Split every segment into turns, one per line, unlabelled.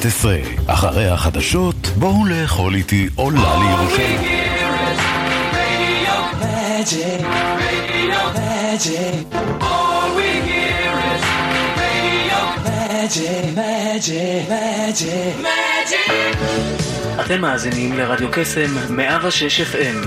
11, אחרי החדשות, בואו לאכול איתי עולה לירושלים.
אתם מאזינים לרדיו קסם 106 FM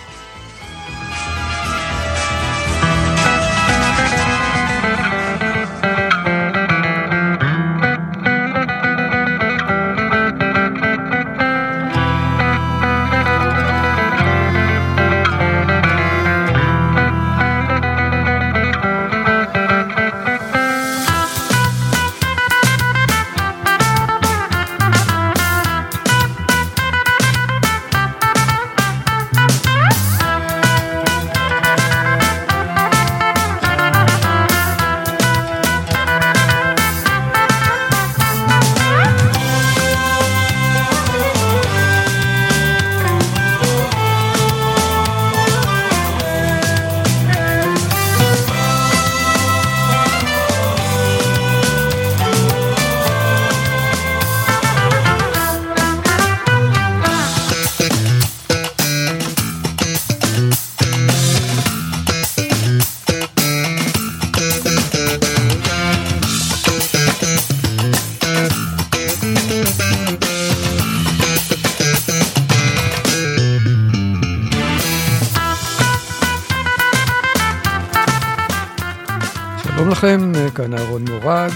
כאן אהרון מורג,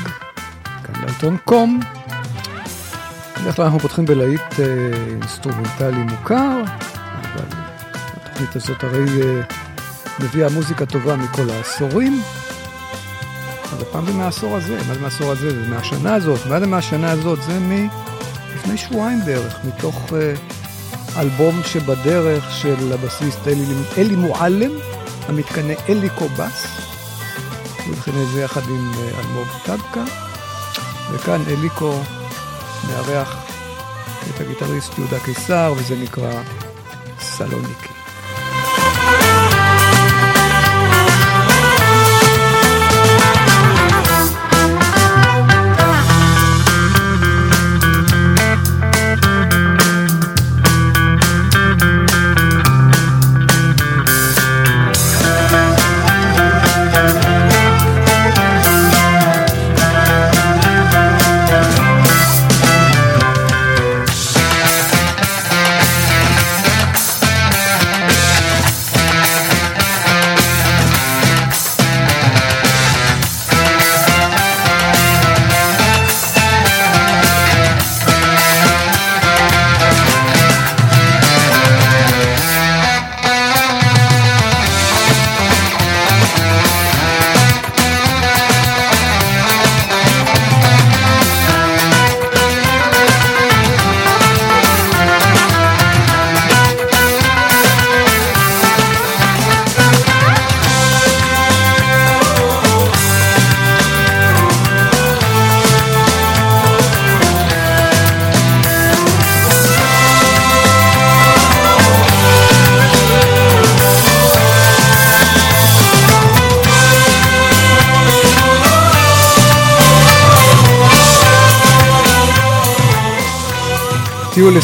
כאן להיטון קום. בדרך כלל אנחנו פותחים בלהיט אה, אינסטרומנטלי מוכר, אבל התוכנית הזאת הרי אה, מביאה מוזיקה טובה מכל העשורים. אז הפעם זה מהעשור הזה, מה זה מהעשור הזה? זה מהשנה הזאת. מה זה מהשנה הזאת? זה מלפני שבועיים בערך, מתוך אה, אלבום שבדרך של הבסיסט אלי, אלי מועלם, המתקנה אליקו בס. ולכן את זה יחד עם אה, אלמוג טבקה, וכאן אליקו מארח את הגיטריסט יהודה קיסר, וזה נקרא סלוניקי.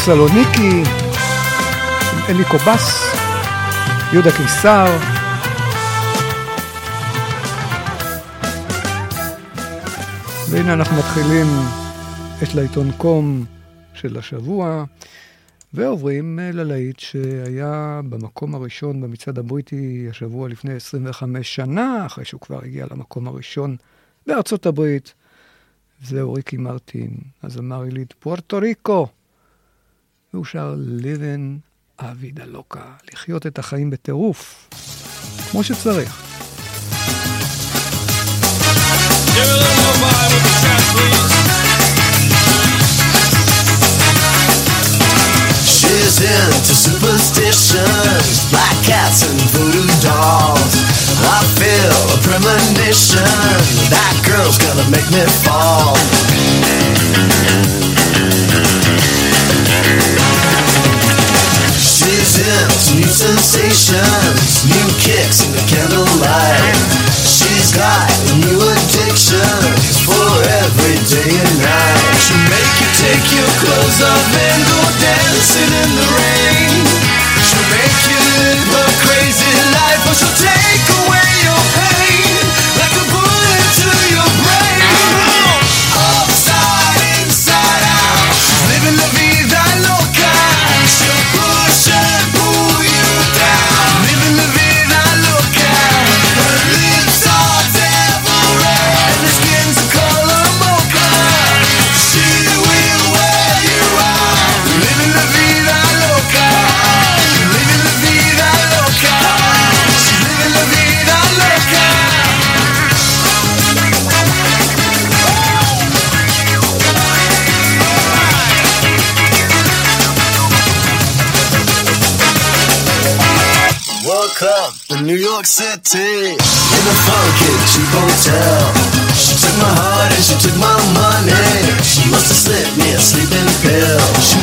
סלוניקי, אלי קובס, יהודה קיסר. והנה אנחנו מתחילים את לעיתון קום של השבוע, ועוברים ללהיט שהיה במקום הראשון במצעד הבריטי השבוע לפני 25 שנה, אחרי שהוא כבר הגיע למקום הראשון בארצות הברית. זהו ריקי מרטין, הזמר יליד פוארטו ריקו. והוא שר לבן אבי דלוקה, לחיות את החיים בטירוף, כמו שצריך.
Into superstitions, black cats and voodoo dolls. I feel a premonition that girl's gonna make me fall. sensations, new kicks in the candlelight. She's got new addictions for every day and night. She'll make you take your clothes off and go dancing in the rain. She'll make you York City in a funky cheap hotel. She took my heart and she took my money. She must have slipped me a sleeping pill. She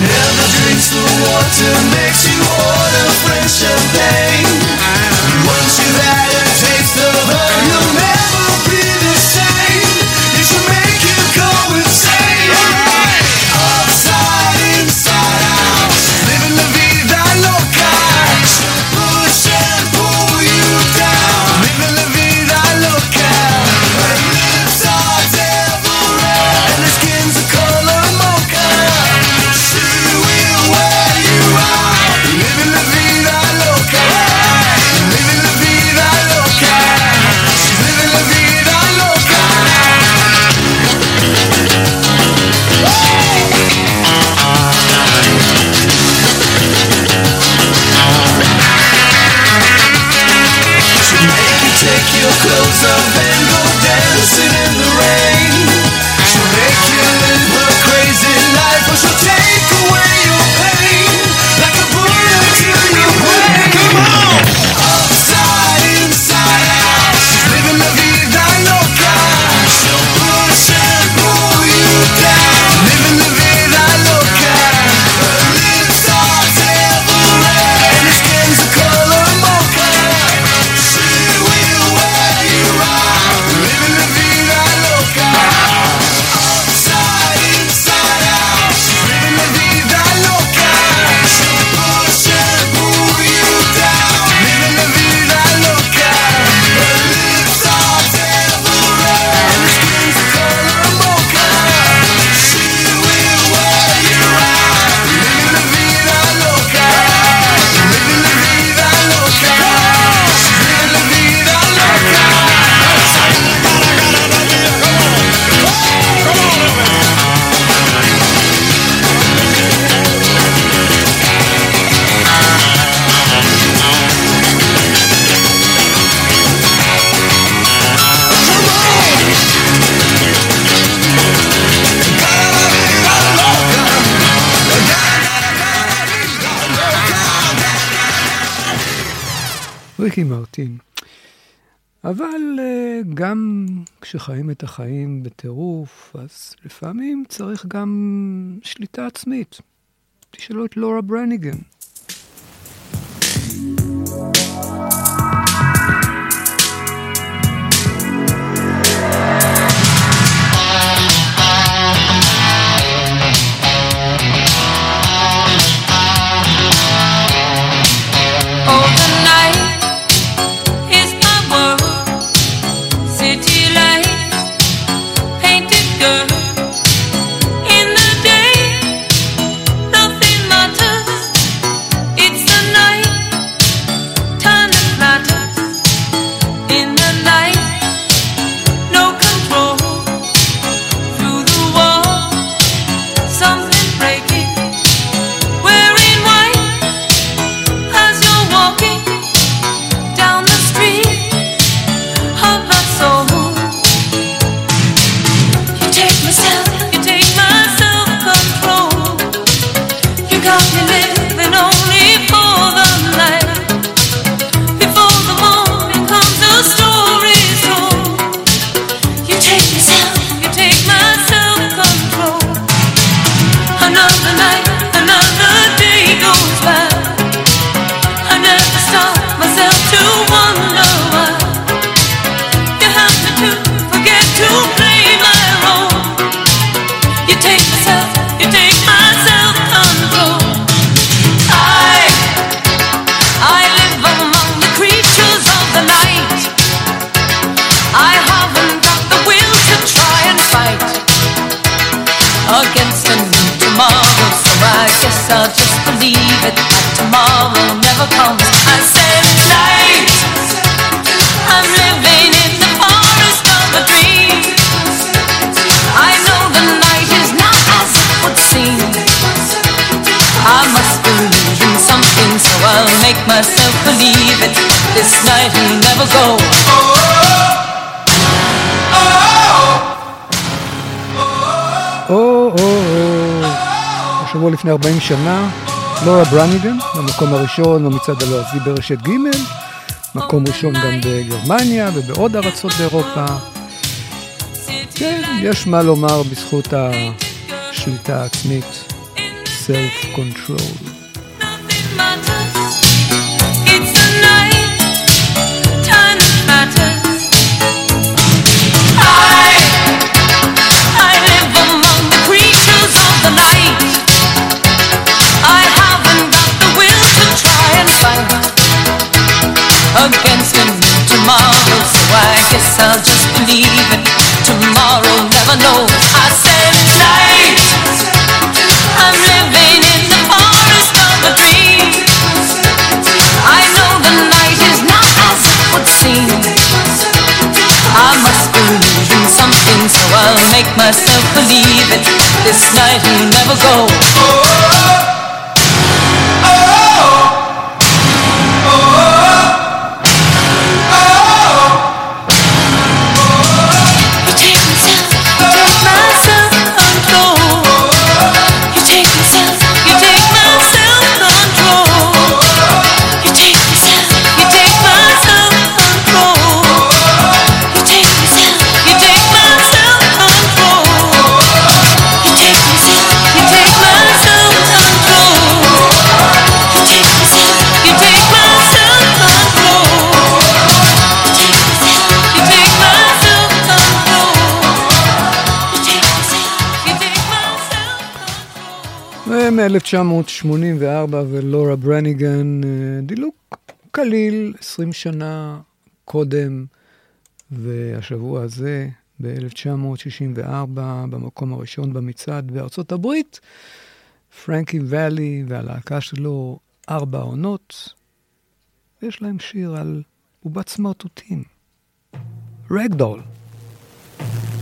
ריקי מרטין. אבל אה, גם כשחיים את החיים בטירוף, אז לפעמים צריך גם שליטה עצמית. תשאלו את לורה ברניגן. thank you לפני 40 שנה, לורה ברניגן, במקום הראשון במצעד הלועזי ברשת ג', מקום ראשון גם בגרמניה ובעוד ארצות באירופה. כן, יש מה לומר בזכות השליטה העצמית, self
against him tomorrow, so I guess I'll just believe it. Tomorrow never knows. I said night. I'm living in the forest of a dream. I know the night is not as it would seem. I must be losing something, so I'll make myself believe it. This night will never go.
1984 ולורה ברניגן, אה, דילוק קליל, 20 שנה קודם, והשבוע הזה, ב-1964, במקום הראשון במצעד בארצות הברית, פרנקי ואלי והלהקה שלו, ארבע עונות, ויש להם שיר על עובת סמרטוטים, רגדול. thank you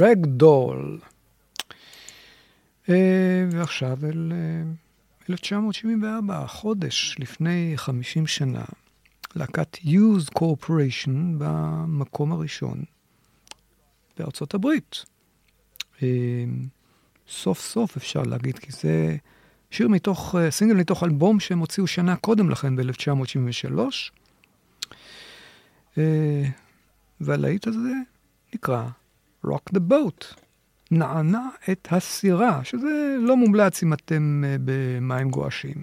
Ragdoll. אה, ועכשיו אל אה, 1974, חודש לפני 50 שנה, להקת Used Corporation במקום הראשון בארצות הברית. אה, סוף סוף אפשר להגיד, כי זה שיר מתוך, אה, סינגל מתוך אלבום שהם הוציאו שנה קודם לכן, ב-1973. אה, והלהיט הזה נקרא Rock the Boat, נענה את הסירה, שזה לא מומלץ אם אתם אה, במים גועשים.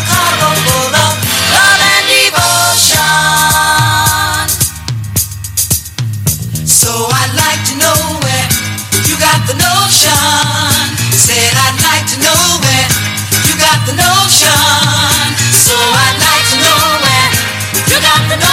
out the
door.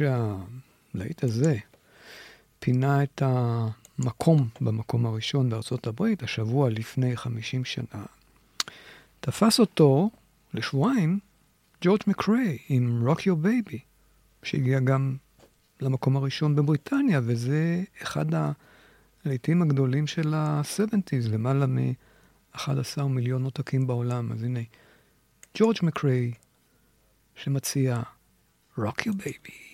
וכשהלהיט הזה פינה את המקום במקום הראשון בארצות הברית, השבוע לפני 50 שנה, תפס אותו לשבועיים ג'ורג' מקריי עם Rock Your Baby, שהגיע גם למקום הראשון בבריטניה, וזה אחד הלהיטים הגדולים של ה-70's, למעלה מ-11 מיליון עותקים בעולם. אז הנה, ג'ורג' מקריי שמציע Rock Your Baby.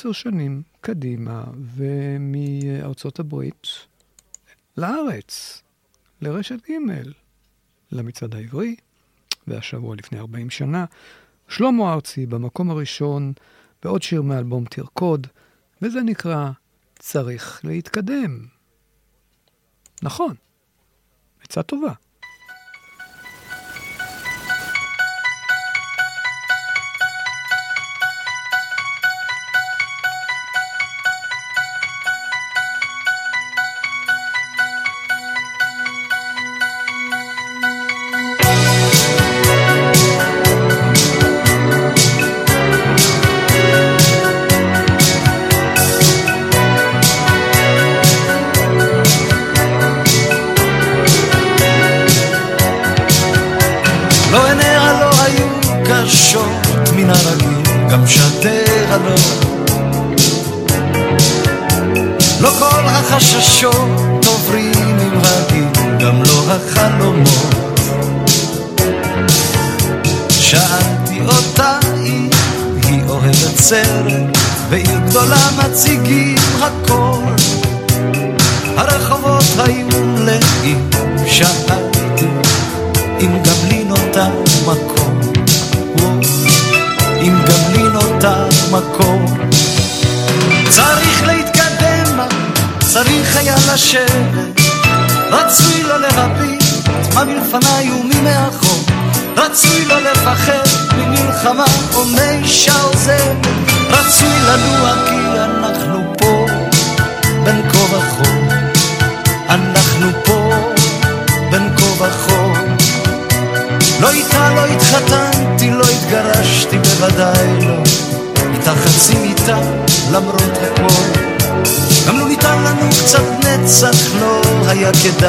עשר שנים קדימה, ומארצות הברית לארץ, לרשת ג', למצעד העברי, והשבוע לפני 40 שנה, שלמה ארצי במקום הראשון, בעוד שיר מאלבום תרקוד, וזה נקרא צריך להתקדם. נכון, עצה טובה.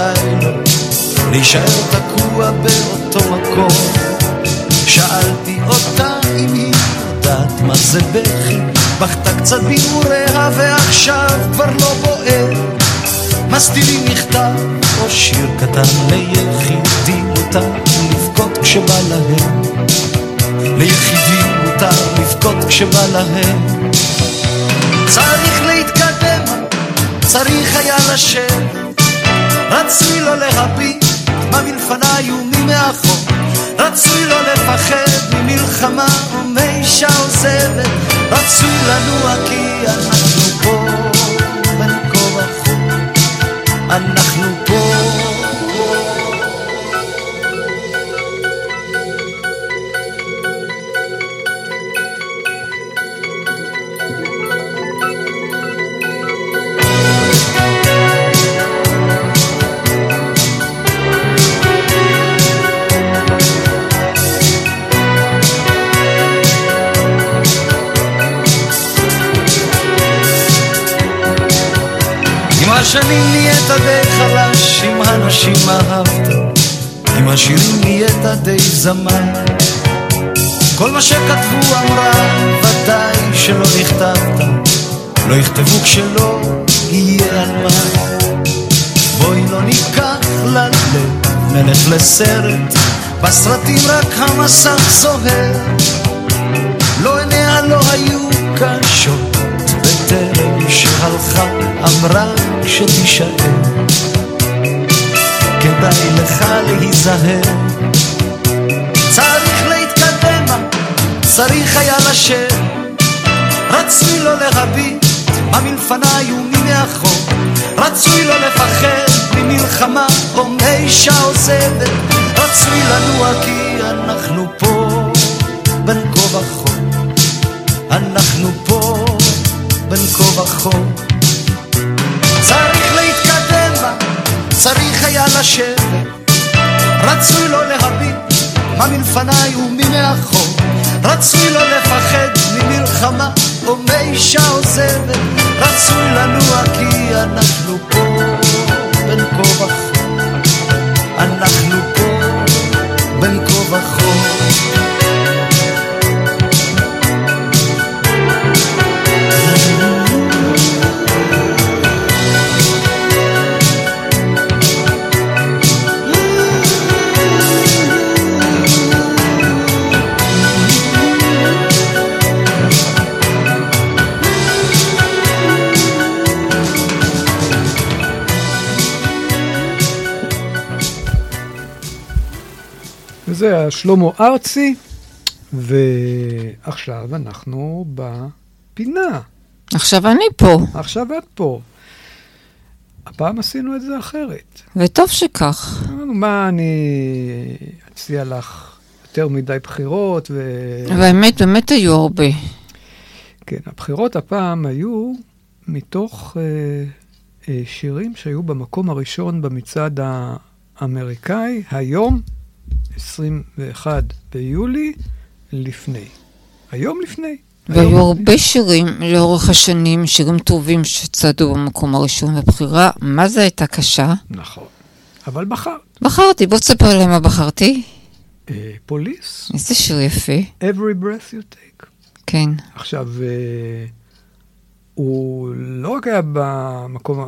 כדאי להישאר תקוע באותו מקום. שאלתי אותה אם היא יודעת מה זה בכי, בכתה קצת בהרהוריה ועכשיו כבר לא בוער. מסתירי מכתב או שיר קטן ליחידים מותר לבכות כשבא להם. ליחידים מותר לבכות כשבא להם. צריך להתקדם, צריך היה לשבת רצוי לא להביט מה מלפניי ומי מאחור. רצוי לא לפחד ממלחמה ומאישה עוזבת רצוי לנוע כי אנחנו פה בין כה אנחנו השנים נהיית די חלש, עם הנשים אהבת, עם השירים נהיית די זמן. כל מה שכתבו אמרה, ודאי שלא נכתבת, לא יכתבו כשלא יהיה על מה. בואי לא ניקח ללב, נלך לסרט, בסרטים רק המסך זוהר. לא עיניה לא היו קשות, בטרם שהלכה אמרה שתישאר. כדאי לך להיזהר. צריך להתקדם, צריך היה לשבת. רצוי לא להביט מה מלפניי ומי מאחור. רצוי לא לפחד ממלחמה או מאישה עוזבת. רצוי לנוע כי אנחנו פה בין כה וכה. אנחנו פה בין כה וכה. צריך להתקדם, צריך היה לשבת. רצוי לא להביט מה מלפניי ומי מאחור. רצוי לא לפחד ממלחמה או מאישה עוזבת. רצוי לנוע כי אנחנו פה בין כה וכה. אנחנו פה בין כה וכה.
זה היה שלמה ארצי, ועכשיו אנחנו בפינה.
עכשיו אני פה,
עכשיו את פה. הפעם עשינו את זה אחרת.
וטוב שכך.
מה אני אציע לך יותר מדי בחירות, ו...
והאמת, באמת היו הרבה.
כן, הבחירות הפעם היו מתוך אה, אה, שירים שהיו במקום הראשון במצעד האמריקאי, היום, 21 ביולי, לפני. היום לפני.
והיו
היום
הרבה שירים לאורך השנים, שירים טובים שצעדו במקום הראשון, והבחירה, מה זה הייתה קשה?
נכון. אבל בחרת.
בחרתי, בוא תספר להם מה בחרתי.
אה, פוליס,
איזה שיר יפה.
Every breath you take.
כן.
עכשיו, אה, הוא לא רק היה במקום,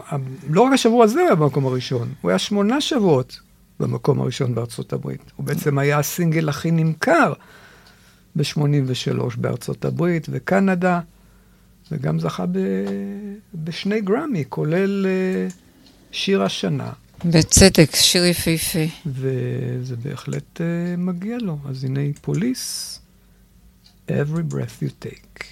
לא רק השבוע הזה היה במקום הראשון, הוא היה שמונה שבועות במקום הראשון בארצות הברית. הוא בעצם היה הסינגל הכי נמכר ב-83 בארצות הברית וקנדה, וגם זכה ב- בשני גרמי, כולל אה, שיר השנה,
בצדק, שיר יפהפה.
וזה בהחלט אה, מגיע לו. אז הנה פוליס, Every breath you take.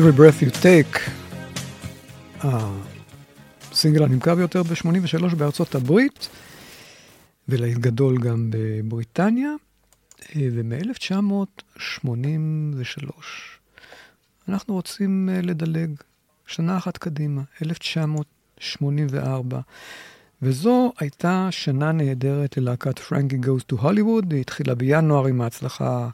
Every Breath You Take, הסינגל הנמכר ביותר ב-83 בארצות הברית, ולהיט גדול גם בבריטניה, ומ-1983 אנחנו רוצים אה, לדלג שנה אחת קדימה, 1984. וזו הייתה שנה נהדרת ללהקת פרנקי גוז טו הוליווד, היא התחילה בינואר עם ההצלחה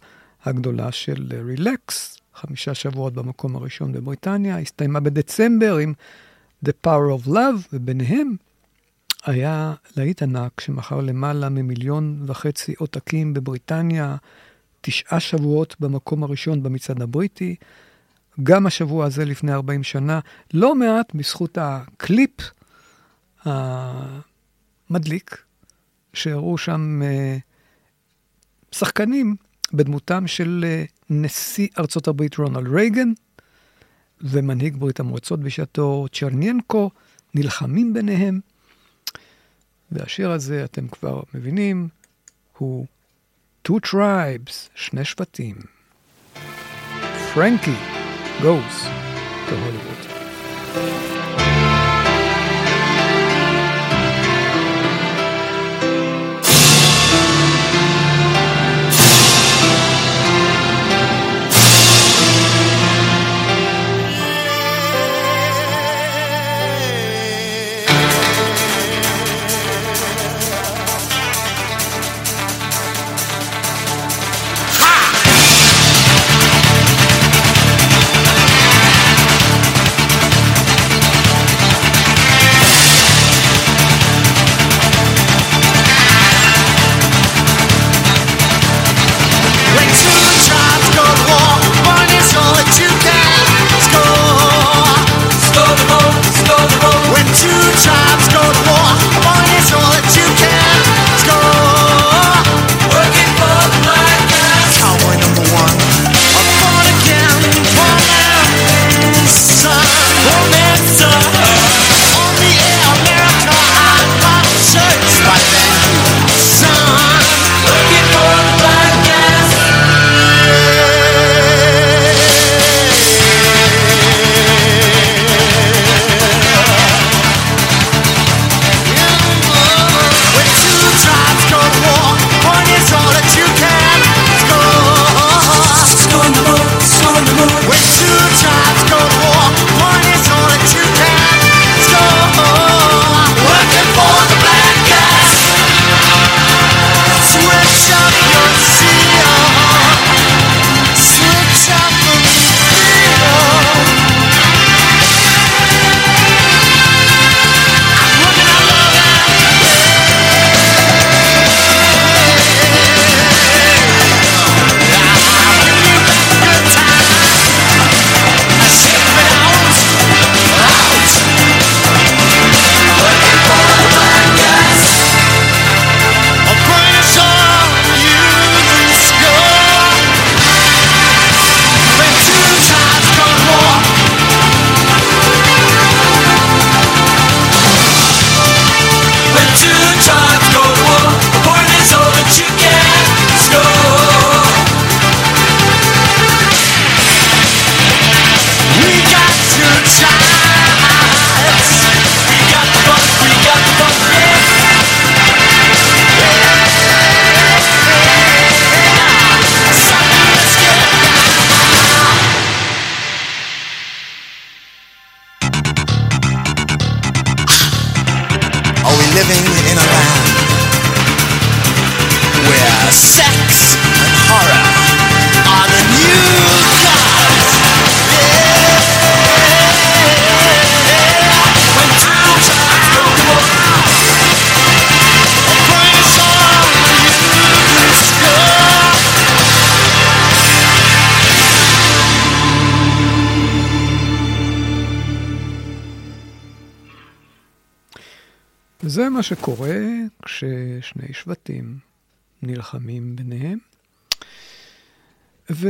הגדולה של רילקס, חמישה שבועות במקום הראשון בבריטניה, הסתיימה בדצמבר עם The Power of Love, וביניהם היה להיט ענק שמכר למעלה ממיליון וחצי עותקים בבריטניה, תשעה שבועות במקום הראשון במצעד הבריטי, גם השבוע הזה לפני 40 שנה, לא מעט בזכות הקליפ המדליק, שהראו שם uh, שחקנים בדמותם של uh, נשיא ארצות הברית רונלד רייגן ומנהיג ברית המועצות בשעתו צ'רניאנקו, נלחמים ביניהם. והשיר הזה, אתם כבר מבינים, הוא Two Tribes, שני שבטים. פרנקי goes to Hollywood. שקורה כששני שבטים נלחמים ביניהם, ואולי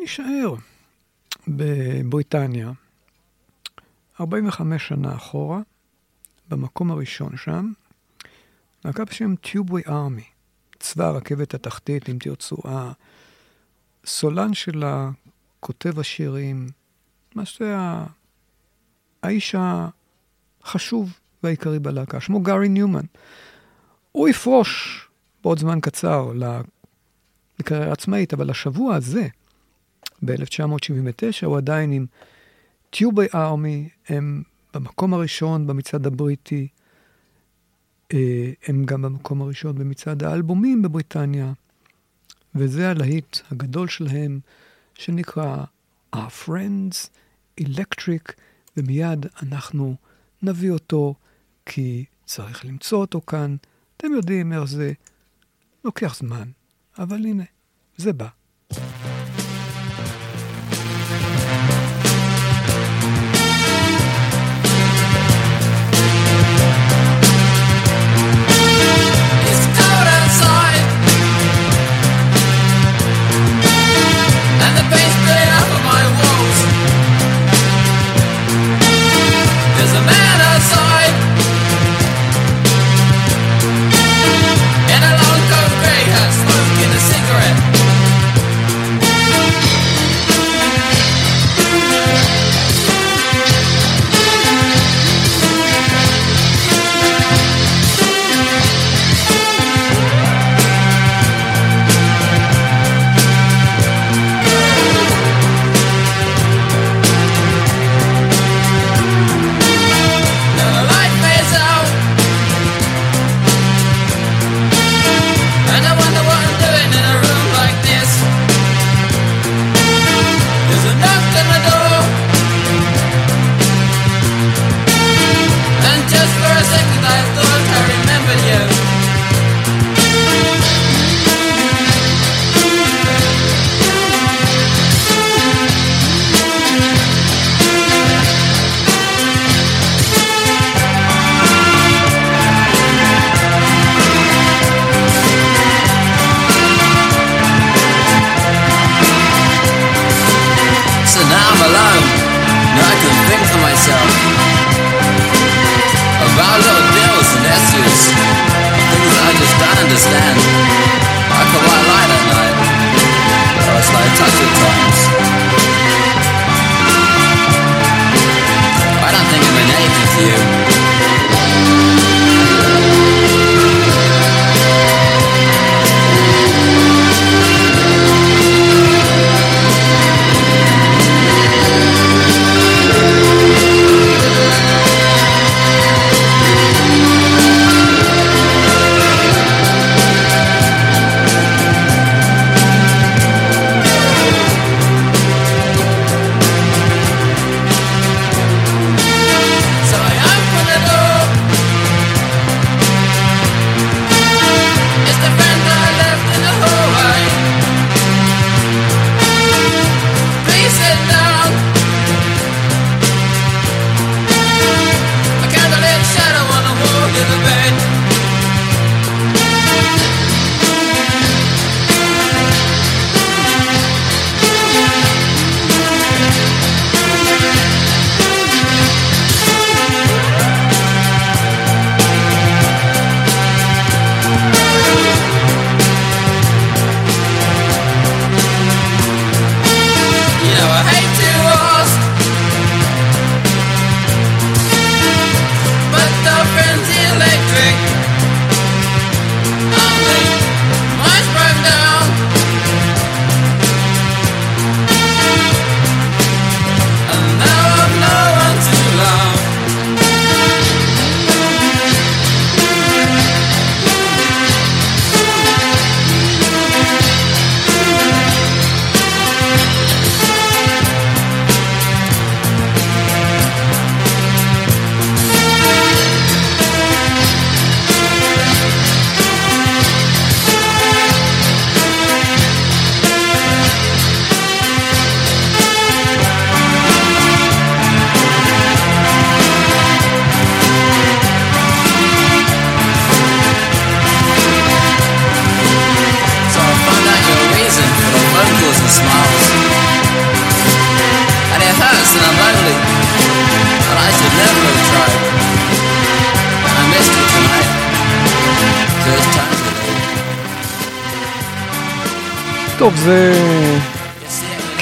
נישאר בבריטניה 45 שנה אחורה, במקום הראשון שם, להקה בשם טיובוי ארמי, צבא הרכבת התחתית, אם תרצו, הסולן שלה,
כותב השירים, מה למעשה האיש החשוב והעיקרי בלהקה, שמו גארי ניומן. הוא יפרוש בעוד זמן קצר לקריירה עצמאית, אבל השבוע הזה, ב-1979, הוא עדיין עם טיובי ארמי, הם במקום הראשון במצעד הבריטי, אה, הם גם במקום הראשון במצעד האלבומים בבריטניה, וזה הלהיט הגדול שלהם, שנקרא Our Friends Electric, ומיד אנחנו נביא אותו כי צריך למצוא אותו כאן. אתם יודעים איך זה לוקח זמן, אבל הנה, זה בא.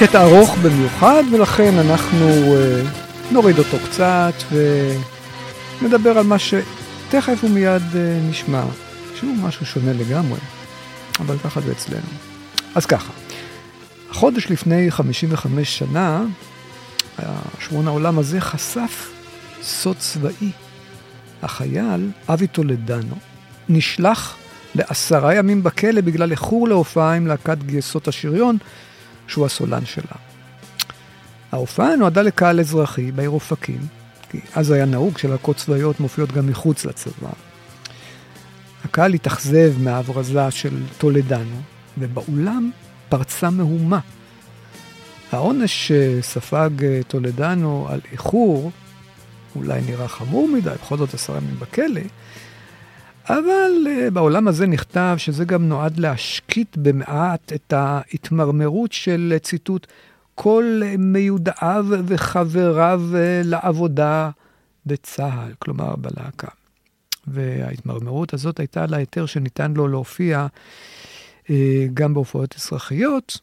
קטע ארוך במיוחד, ולכן אנחנו אה, נוריד אותו קצת ונדבר על מה שתכף ומיד אה, נשמע, שהוא משהו שונה לגמרי, אבל ככה זה אצלנו. אז ככה, החודש לפני 55 שנה, שמון העולם הזה חשף סוד צבאי. החייל, אבי טולדנו, נשלח לעשרה ימים בכלא בגלל איחור להופעה עם להקת גייסות השריון, שהוא הסולן שלה. ההופעה נועדה לקהל אזרחי בעיר אופקים, כי אז היה נהוג שלהקות צבאיות מופיעות גם מחוץ לצבא. הקהל התאכזב מההברזה של טולדנו, ובאולם פרצה מהומה. העונש שספג אה, טולדנו על איחור, אולי נראה חמור מדי, בכל זאת עשרה ימים בכלא, אבל uh, בעולם הזה נכתב שזה גם נועד להשקיט במעט את ההתמרמרות של uh, ציטוט כל uh, מיודעיו וחבריו לעבודה בצה"ל, כלומר בלהקה. וההתמרמרות הזאת הייתה על ההיתר שניתן לו להופיע גם בהופעות אזרחיות.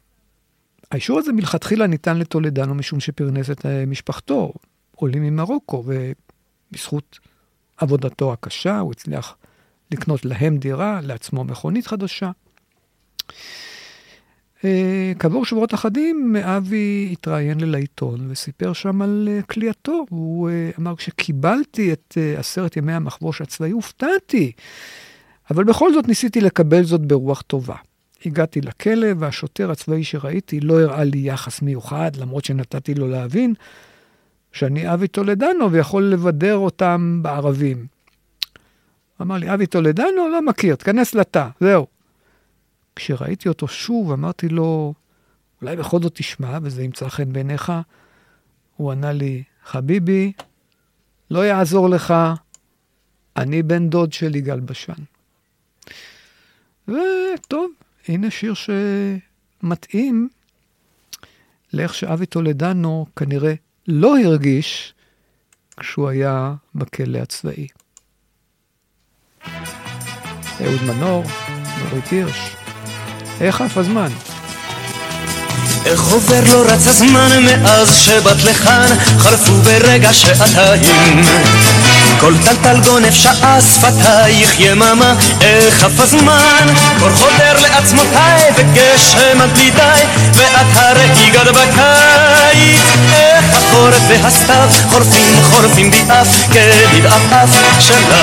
האישור הזה מלכתחילה ניתן לטולדנו משום שפרנס את משפחתו, עולים ממרוקו, ובזכות עבודתו הקשה הוא הצליח לקנות להם דירה, לעצמו מכונית חדשה. אה, כעבור שבועות אחדים, אבי התראיין לעיתון וסיפר שם על אה, כליאתו. הוא אה, אמר, כשקיבלתי את עשרת ימי המחבוש הצבאי, הופתעתי, אבל בכל זאת ניסיתי לקבל זאת ברוח טובה. הגעתי לכלא, והשוטר הצבאי שראיתי לא הראה לי יחס מיוחד, למרות שנתתי לו להבין שאני אבי טולדנו ויכול לבדר אותם בערבים. אמר לי, אבי טולדנו? לא מכיר, תכנס לתא, זהו. כשראיתי אותו שוב, אמרתי לו, אולי בכל זאת תשמע וזה ימצא חן בעיניך. הוא ענה לי, חביבי, לא יעזור לך, אני בן דוד של יגאל בשן. וטוב, הנה שיר שמתאים לאיך שאבי טולדנו כנראה לא הרגיש כשהוא היה בכלא הצבאי. אהוד מנור, נורית הירש. איך עף הזמן?
איך עובר לא רץ הזמן מאז שבאת לכאן, חלפו ברגע שעתיים. כל טלטל גונב שעה שפתייך יממה, איך עף הזמן, קור חודר לעצמותיי וגשם עד בלי די, ואת הרי גד בקיץ. איך החורף והסתיו חורפים חורפים בי אף כבדעף שלך.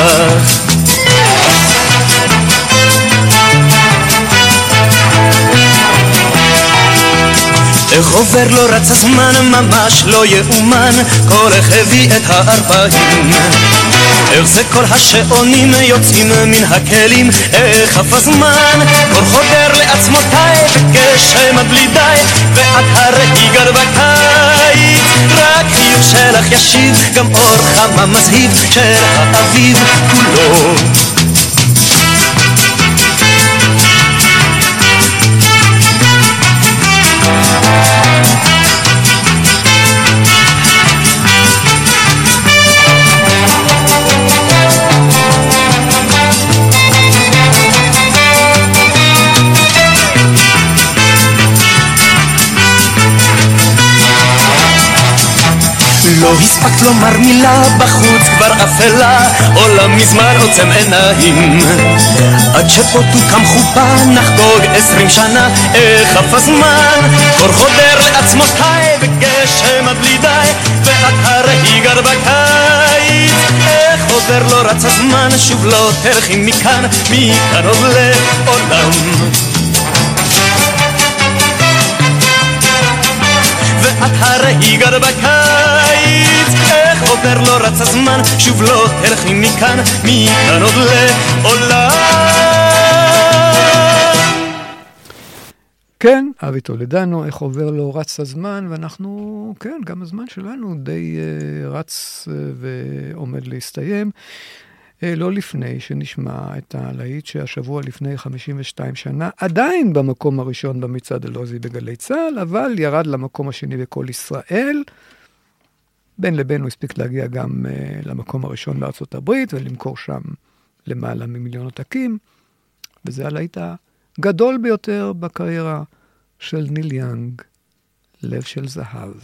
איך עובר לא רץ הזמן, ממש לא יאומן, כל איך הביא את הארבעים. איך זה כל השעונים יוצאים מן הכלים, איך עף הזמן, כל חודר לעצמותיי, בגשם עד בלי די, ואת הרי גר בקיץ. רק חיוך שלך ישיב, גם אור חמה מזהיב של האביב כולו. לא הספקת לומר מילה בחוץ כבר אפלה עולם מזמן עוצם עיניים. עד שפה תוקם חופה נחגוג עשרים שנה איך עף הזמן? קור חודר לעצמותיי וגשם עד בלי די ואת הרי גר בקיץ. איך עובר לא רץ הזמן שוב לא תלכי מכאן מכאן עוד לעולם ואת הרי גר בקיץ. איך עובר לא רץ הזמן? שוב לא תלכי מכאן מכאן עוד לעולם.
כן, אבי טולדנו, איך עובר לו רץ הזמן, ואנחנו, כן, גם הזמן שלנו די uh, רץ uh, ועומד להסתיים. Uh, לא לפני שנשמע את הלהיט שהשבוע לפני 52 שנה, עדיין במקום הראשון במצעד הלוזי בגלי צה"ל, אבל ירד למקום השני בקול ישראל. בין לבין הוא הספיק להגיע גם uh, למקום הראשון בארצות הברית ולמכור שם למעלה ממיליון עותקים, וזה הלהיט הגדול ביותר בקריירה של ניל יאנג,
לב של זהב.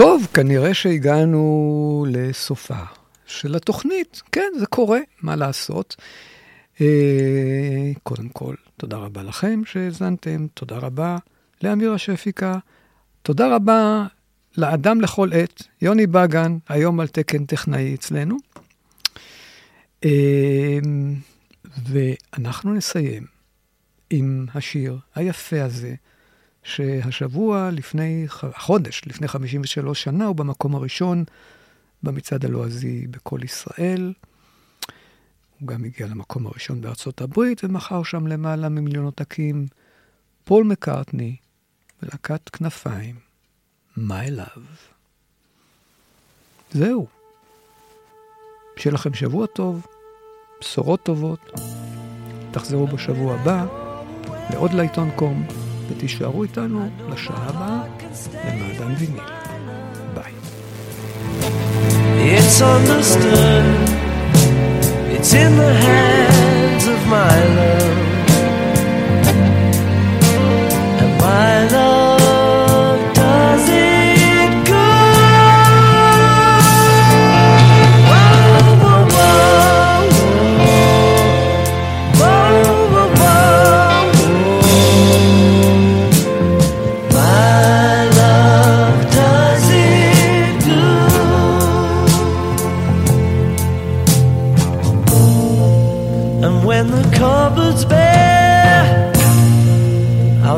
טוב, כנראה שהגענו לסופה של התוכנית. כן, זה קורה, מה לעשות. אה, קודם כל, תודה רבה לכם שהאזנתם, תודה רבה לאמירה שפיקה, תודה רבה לאדם לכל עת, יוני בגן, היום על תקן טכנאי אצלנו. אה, ואנחנו נסיים עם השיר היפה הזה, שהשבוע לפני, חודש, לפני 53 שנה, הוא במקום הראשון במצעד הלועזי בכל ישראל. הוא גם הגיע למקום הראשון בארצות הברית, ומכר שם למעלה ממיליון עותקים. פול מקארטני ולהקת כנפיים, My Love. זהו. שיהיה לכם שבוע טוב, בשורות טובות. תחזרו בשבוע הבא לעוד לעיתון קום, ותישארו איתנו לשעה הבאה למעדן ויניל. ביי.
It's understood. It's in the hands of my love. And my love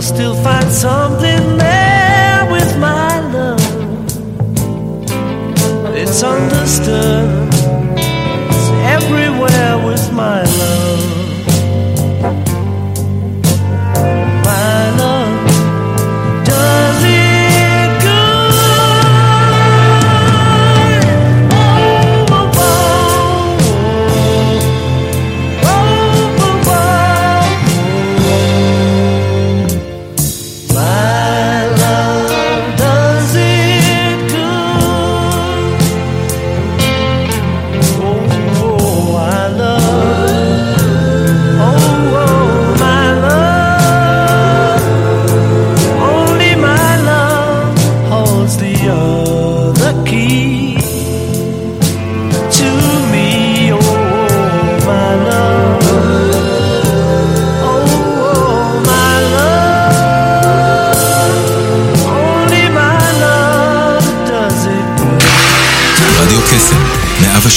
I'll still find something there with my love. It's understood,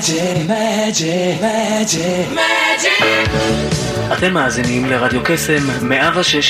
מג'י, מג'י, מג'י, מג'י.
אתם מאזינים לרדיו קסם 106